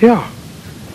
Yeah.